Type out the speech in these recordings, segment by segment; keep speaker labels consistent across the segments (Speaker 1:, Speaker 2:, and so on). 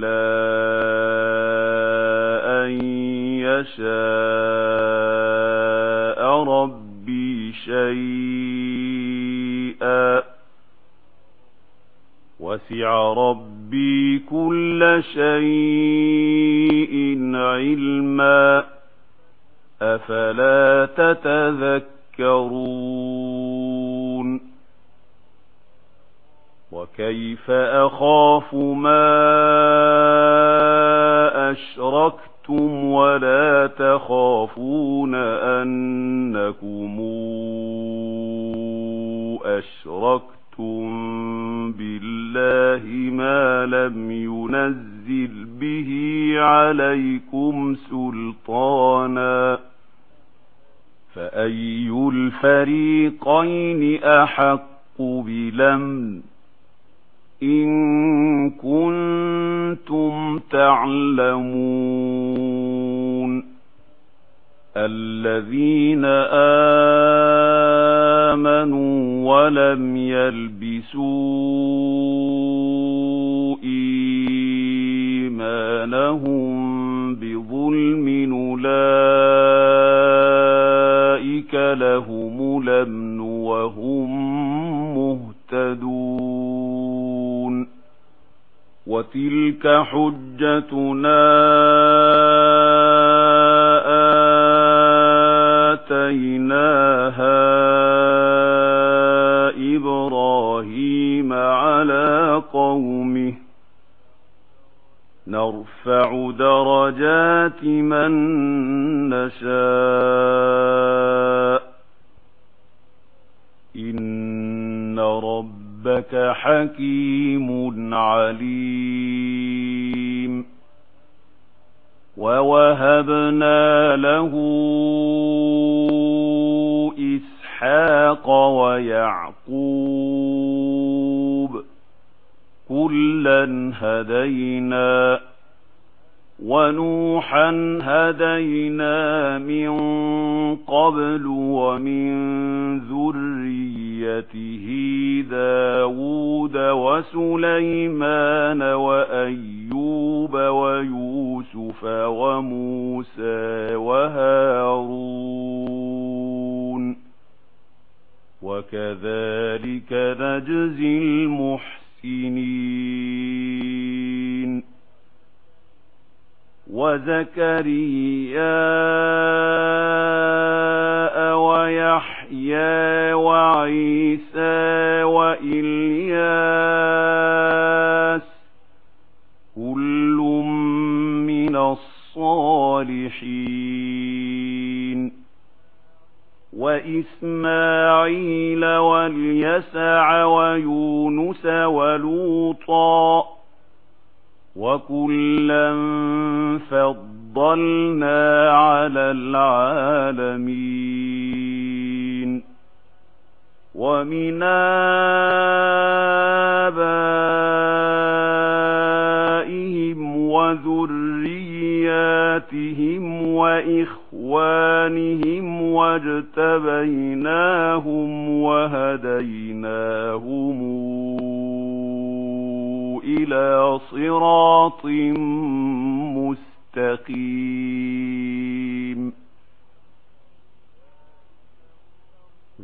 Speaker 1: إلا أن يشاء ربي شيئا وسع ربي كل شيء علما أفلا تتذكرون كيف أخاف ما أشركتم ولا تخافون أنكم أشركتم بالله ما لم ينزل به عليكم سلطانا فأي الفريقين أحق بلمن إن كنتم تعلمون الذين آمنوا ولم يلبسوا إيمانهم بظلم أولئك لهم لم وتلك حجتنا آتيناها إبراهيم على قومه نرفع درجات من نشاء ربك حكيم عليم. ووهبنا له إسحاق ويعقوب. كلا هدينا ونوحا هدينا من قبل ومن ذريه ذريته داود وسليمان وأيوب ويوسف وموسى وهارون وكذلك نجزي المحسنين وزكريا وَعِيسَى وَإِلْيَاسَ كُلٌّ مِنَ الصَّالِحِينَ وَإِسْمَاعِيلَ وَالْيَسَعَ وَيُونُسَ وَلُوطًا وَكُلًّا فَضَّلْنَا عَلَى الْعَالَمِينَ ومن آبائهم وذرياتهم وإخوانهم واجتبيناهم وهديناهم إلى صراط مستقيم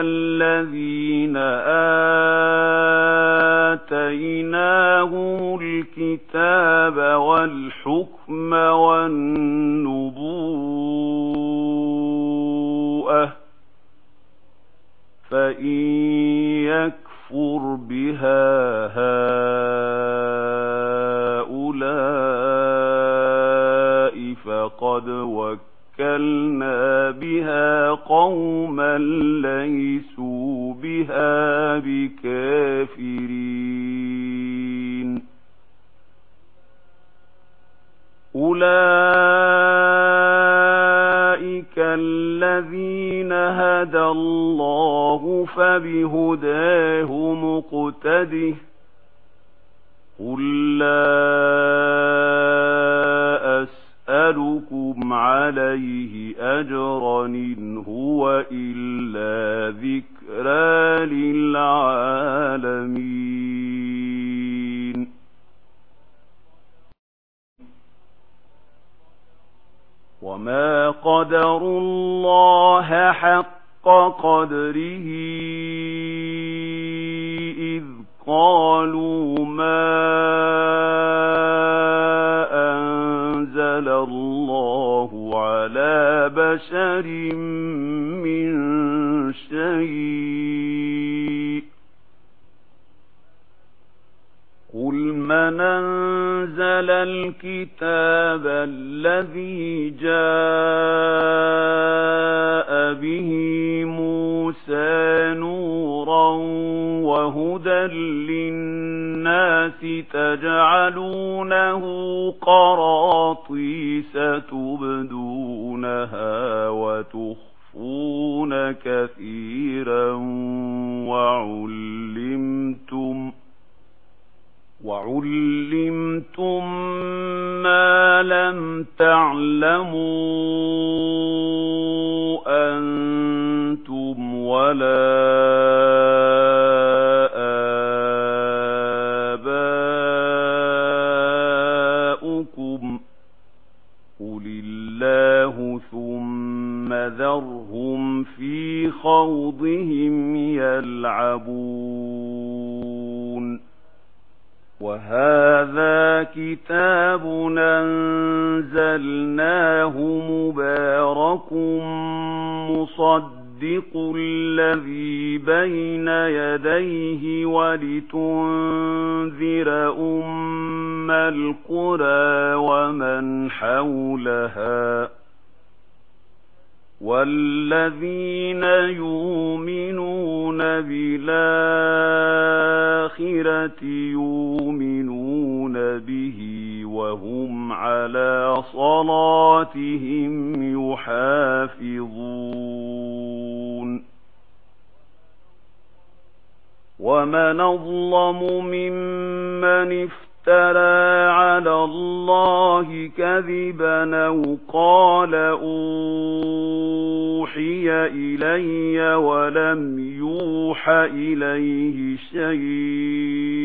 Speaker 1: الذين آتيناهم الكتاب والحكم والنبوءة فإن يكفر بها هؤلاء فقد وكفر وكلنا بِهَا قَوْمًا لَّيْسُوا بِهَا بِكَافِرِينَ أُولَئِكَ الَّذِينَ هَدَى اللَّهُ فَبِهُدَاهُ مُقْتَدِهِ قُل لَّا عليه أجرا إن هو إلا ذكرى للعالمين. وما قدر الله حق قدره إذ قالوا ما بشر من شيء. قل من أنزل الكتاب الذي جاء به موسى نورا وهدى للناس تجعلونه قراطيس تبدونها وتخفون كثيرا وعلمتم وعلمتم ما لم تعلمون أنتم ولا آباؤكم قل الله ثم ذرهم في خوضهم يلعبون وهذا كِتَابٌ أَنزَلْنَاهُ مُبَارَكٌ مُصَدِّقُ الَّذِي بَيْنَ يَدَيْهِ وَلِتُنذِرَ أُمَّ الْقُرَى وَمَنْ حَوْلَهَا وَالَّذِينَ يُؤْمِنُونَ بِالْآخِرَةِ يُؤْمِنُونَ يُؤْمِنُونَ بِهِ وَهُمْ عَلَى صَلَاتِهِمْ يُحَافِظُونَ وَمَنْ أَظْلَمُ مِمَّنِ افْتَرَى عَلَى اللَّهِ كَذِبًا أَوْ قَالَ أُوحِيَ إِلَيَّ وَلَمْ يُوحَ إِلَيْهِ شَيْءٌ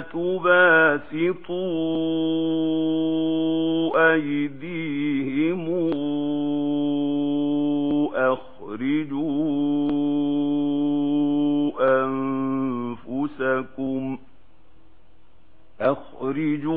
Speaker 1: تباسطوا أيديهم أخرجوا أنفسكم أخرجوا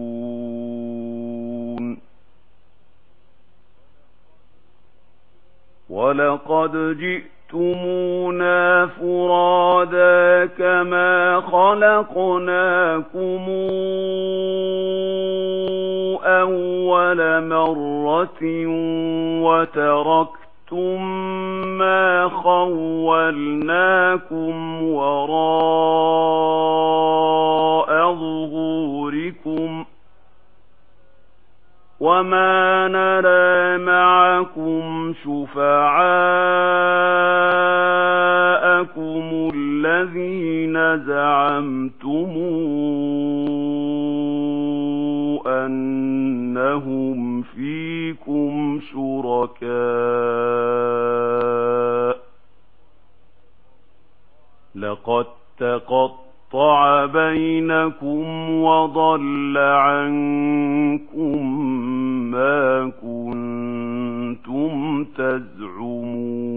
Speaker 1: وَلَقَدْ جِئْتُمُونَا فُرَادَى كَمَا خَلَقْنَاكُمْ أَوَّلَ مَرَّةٍ وَتَرَكْتُم مَّا خولناكم وما نرى معكم شفعاءكم الذين زعمتم أنهم فيكم شركاء لقد تقطع بينكم وضل عنكم كُنتُمْ تَزْعُمُونَ